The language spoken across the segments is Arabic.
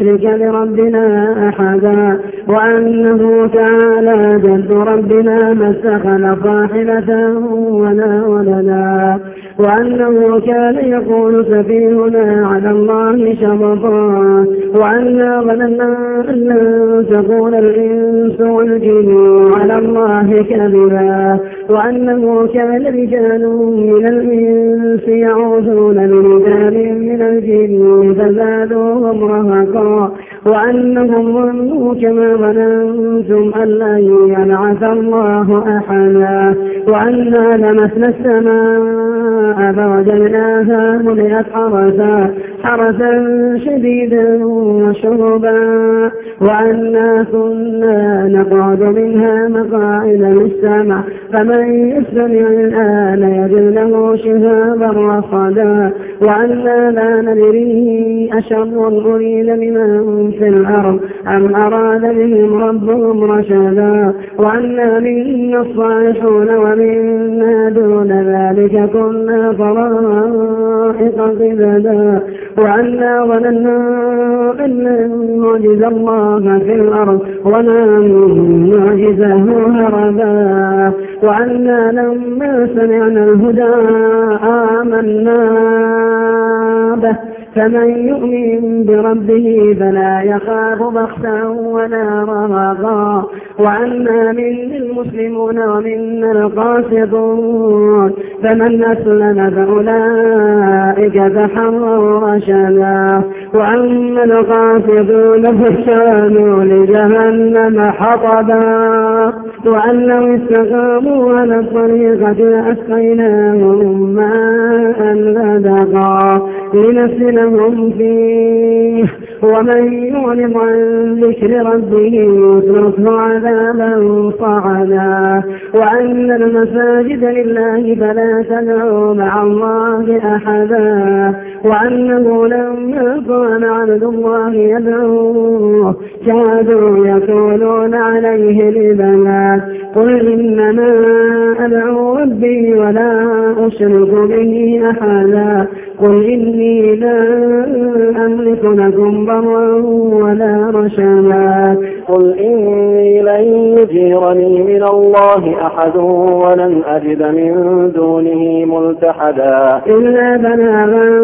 نشرك بربنا أحدا وأنه تعالى جد ربنا ما اتخذ صاحبة ولا ولدا وأنه كان يقول سفيهنا على الله شرطا وأنا ظننا أن تقول الإنس والجن على الله كذبا وأنه كان رجال من الإنس يعوذون برجال من الجن فزادوهم رهقا وأنهم ظنوا كما ظننتم أن لن يبعث الله أحدا وأنا لمسنا السماء فوجدناها ملئت حرسا حرسا شديدا وشربا. وأنا كنا نقعد منها مقاعد للسمع فمن يستمع الآن يجد له شهابا رصدا. وأنا لا ندري أشر أريد بمن في الأرض. أم أراد بهم ربهم رشدا وأنا منا الصالحون ومنا دون ذلك كنا طرائق قبدا وأنا ظننا أن لن نعجز الله في الأرض ولن نعجزه هربا وأنا لما سمعنا الهدى آمنا به فمن يؤمن بربه فلا يخاف بخسا ولا رهقا. وعنا من المسلمون ومنا القاسطون فمن أسلم فأولئك تحروا رشدا. وأما القاسطون فكانوا لجهنم حطبا وأن لو استقاموا على الطريقة لأسقيناهم ماء غدقا لنسلهم فيه. ومن يعرض عن ذكر ربه يسلكه عذابا صعدا. وأن المساجد لله فلا تدعوا مع الله أحدا. وأنه لما كان عبد الله يدعوه كادوا يكونون عليه لبنات قل إنما أدعو ربي ولا أشرك به أحدا. قل إني لا أملك لكم ضرا ولا رشدا قل إني لن يجيرني من الله أحد ولن أجد من دونه ملتحدا. إلا بلاغا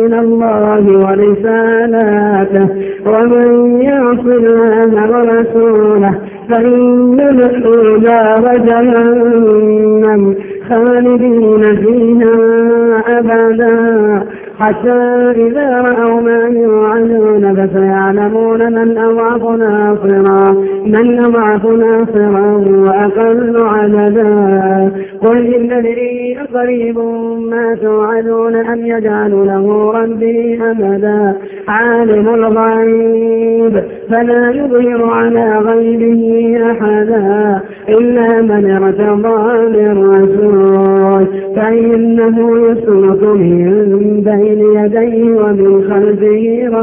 من الله ورسالاته. ومن يعص الله ورسوله فإن نار جهنم خالدين حتى إذا رأوا ما يوعدون فسيعلمون من أضعف ناصرا من أضعف ناصرا وأقل عددا. قل إن أدري أقريب ما توعدون أم يجعل له ربي أمدا؟ عالم الغيب فلا يظهر على غيبه أحدا إلا من ارتضى للرسول فإنه يسلك من